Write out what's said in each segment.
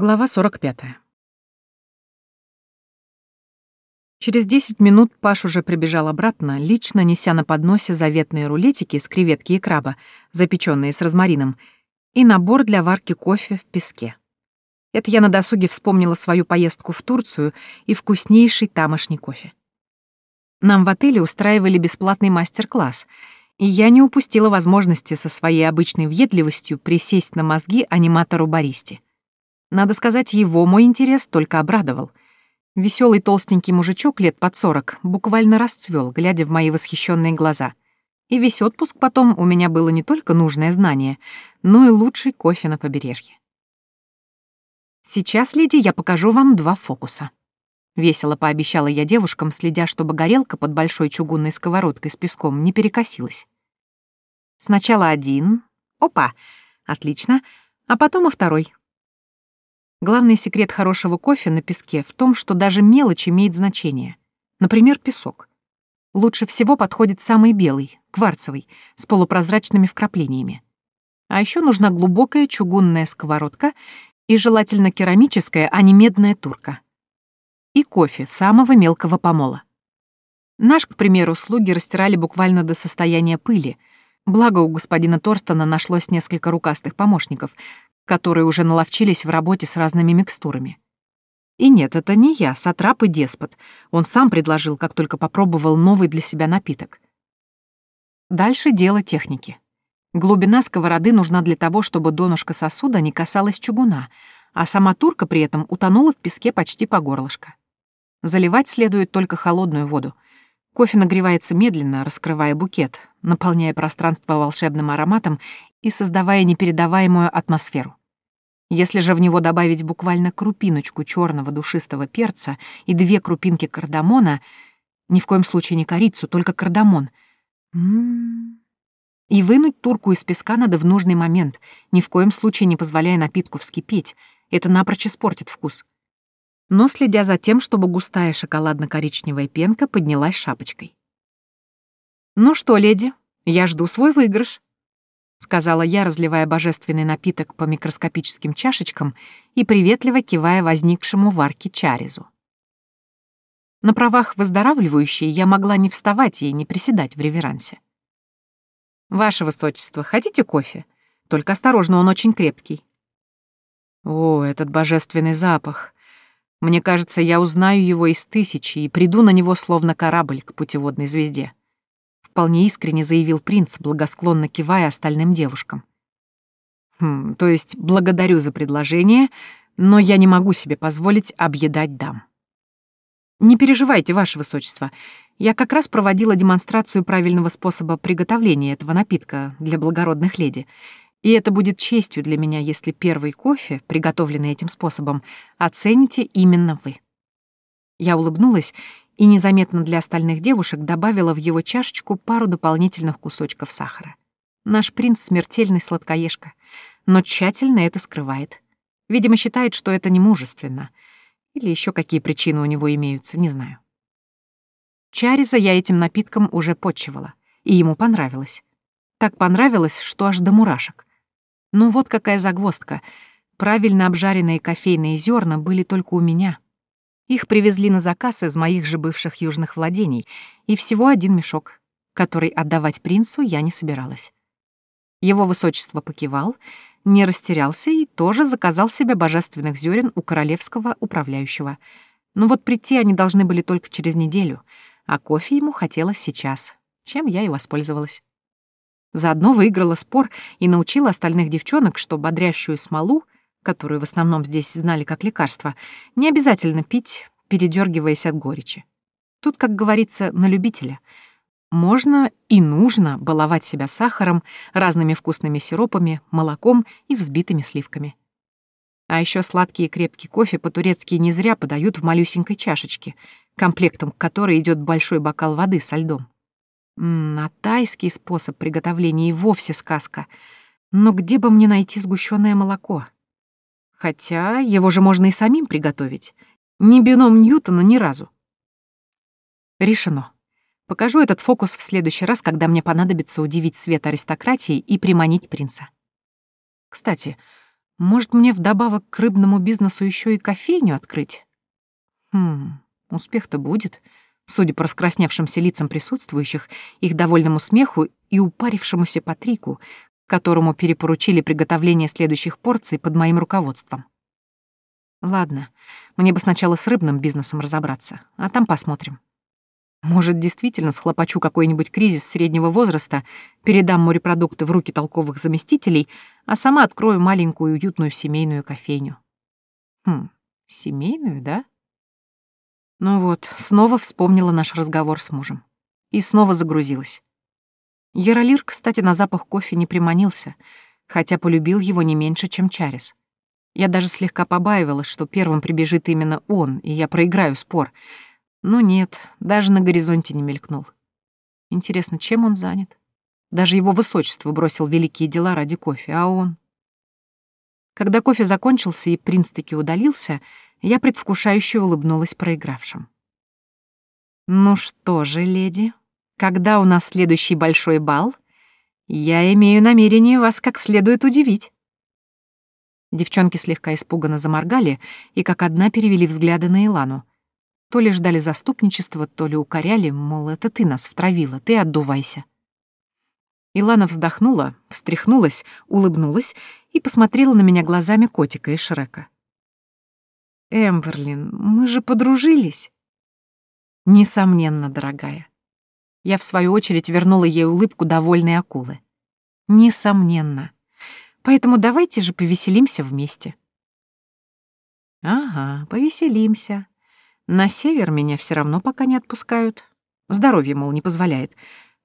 Глава 45. Через 10 минут Паш уже прибежал обратно, лично неся на подносе заветные рулетики с креветки и краба, запеченные с розмарином, и набор для варки кофе в песке. Это я на досуге вспомнила свою поездку в Турцию и вкуснейший тамошний кофе. Нам в отеле устраивали бесплатный мастер-класс, и я не упустила возможности со своей обычной въедливостью присесть на мозги аниматору-баристе. Надо сказать, его мой интерес только обрадовал. Веселый толстенький мужичок лет под сорок буквально расцвел, глядя в мои восхищенные глаза. И весь отпуск потом у меня было не только нужное знание, но и лучший кофе на побережье. Сейчас, леди, я покажу вам два фокуса. Весело пообещала я девушкам, следя, чтобы горелка под большой чугунной сковородкой с песком не перекосилась. Сначала один. Опа! Отлично. А потом и второй. Главный секрет хорошего кофе на песке в том, что даже мелочь имеет значение. Например, песок. Лучше всего подходит самый белый, кварцевый, с полупрозрачными вкраплениями. А еще нужна глубокая чугунная сковородка и желательно керамическая, а не медная турка. И кофе самого мелкого помола. Наш, к примеру, слуги растирали буквально до состояния пыли, благо у господина Торстона нашлось несколько рукастых помощников, которые уже наловчились в работе с разными микстурами. И нет, это не я, сатрап и деспот. Он сам предложил, как только попробовал новый для себя напиток. Дальше дело техники. Глубина сковороды нужна для того, чтобы донышко сосуда не касалось чугуна, а сама турка при этом утонула в песке почти по горлышко. Заливать следует только холодную воду. Кофе нагревается медленно, раскрывая букет, наполняя пространство волшебным ароматом и создавая непередаваемую атмосферу. Если же в него добавить буквально крупиночку черного душистого перца и две крупинки кардамона, ни в коем случае не корицу, только кардамон, м-м, и вынуть турку из песка надо в нужный момент, ни в коем случае не позволяя напитку вскипеть, это напрочь испортит вкус. Но следя за тем, чтобы густая шоколадно-коричневая пенка поднялась шапочкой. «Ну что, леди, я жду свой выигрыш», — сказала я, разливая божественный напиток по микроскопическим чашечкам и приветливо кивая возникшему в арке чаризу. На правах выздоравливающей я могла не вставать и не приседать в реверансе. «Ваше высочество, хотите кофе? Только осторожно, он очень крепкий». О, этот божественный запах. Мне кажется, я узнаю его из тысячи и приду на него словно корабль к путеводной звезде вполне искренне заявил принц, благосклонно кивая остальным девушкам. Хм, то есть благодарю за предложение, но я не могу себе позволить объедать дам. Не переживайте, ваше высочество. Я как раз проводила демонстрацию правильного способа приготовления этого напитка для благородных леди. И это будет честью для меня, если первый кофе, приготовленный этим способом, оцените именно вы. Я улыбнулась и незаметно для остальных девушек добавила в его чашечку пару дополнительных кусочков сахара. Наш принц смертельный сладкоежка, но тщательно это скрывает. Видимо, считает, что это не мужественно. Или еще какие причины у него имеются, не знаю. Чариза я этим напитком уже подчивала, и ему понравилось. Так понравилось, что аж до мурашек. Ну вот какая загвоздка. Правильно обжаренные кофейные зерна были только у меня — их привезли на заказ из моих же бывших южных владений, и всего один мешок, который отдавать принцу я не собиралась. Его высочество покивал, не растерялся и тоже заказал себе божественных зерен у королевского управляющего. Но вот прийти они должны были только через неделю, а кофе ему хотелось сейчас, чем я и воспользовалась. Заодно выиграла спор и научила остальных девчонок, что бодрящую смолу — которую в основном здесь знали как лекарство, не обязательно пить, передергиваясь от горечи. Тут, как говорится, на любителя. Можно и нужно баловать себя сахаром, разными вкусными сиропами, молоком и взбитыми сливками. А еще сладкий и крепкий кофе по-турецки не зря подают в малюсенькой чашечке, комплектом к которой идет большой бокал воды со льдом. М а тайский способ приготовления и вовсе сказка. Но где бы мне найти сгущенное молоко? Хотя его же можно и самим приготовить. Ни бином Ньютона ни разу. Решено. Покажу этот фокус в следующий раз, когда мне понадобится удивить свет аристократии и приманить принца. Кстати, Может, мне вдобавок к рыбному бизнесу еще и кофейню открыть? Хм, успех-то будет, судя по раскрасневшимся лицам присутствующих, их довольному смеху и упарившемуся Патрику, которому перепоручили приготовление следующих порций под моим руководством. Ладно, мне бы сначала с рыбным бизнесом разобраться, а там посмотрим. Может, действительно схлопочу какой-нибудь кризис среднего возраста, передам морепродукты в руки толковых заместителей, а сама открою маленькую уютную семейную кофейню. Хм, семейную, да? Ну вот, снова вспомнила наш разговор с мужем. И снова загрузилась. Яролир, кстати, на запах кофе не приманился, хотя полюбил его не меньше, чем Чарис. Я даже слегка побаивалась, что первым прибежит именно он, и я проиграю спор — но нет, даже на горизонте не мелькнул. Интересно, чем он занят? Даже его высочество бросил великие дела ради кофе, а он... Когда кофе закончился и принц таки удалился, я предвкушающе улыбнулась проигравшим. «Ну что же, леди, когда у нас следующий большой бал, я имею намерение вас как следует удивить». Девчонки слегка испуганно заморгали и как одна перевели взгляды на Илану, то ли ждали заступничества, то ли укоряли, мол, это ты нас втравила, ты отдувайся. Илана вздохнула, встряхнулась, улыбнулась и посмотрела на меня глазами котика и Шрека. «Эмберлин, мы же подружились». «Несомненно, дорогая». Я, в свою очередь, вернула ей улыбку довольной акулы. «Несомненно. Поэтому давайте же повеселимся вместе». «Ага, повеселимся», на север меня все равно пока не отпускают. Здоровье, мол, не позволяет.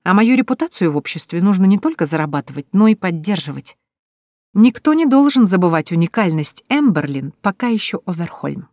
А мою репутацию в обществе нужно не только зарабатывать, но и поддерживать. Никто не должен забывать уникальность Эмберлин, пока еще Оверхольм.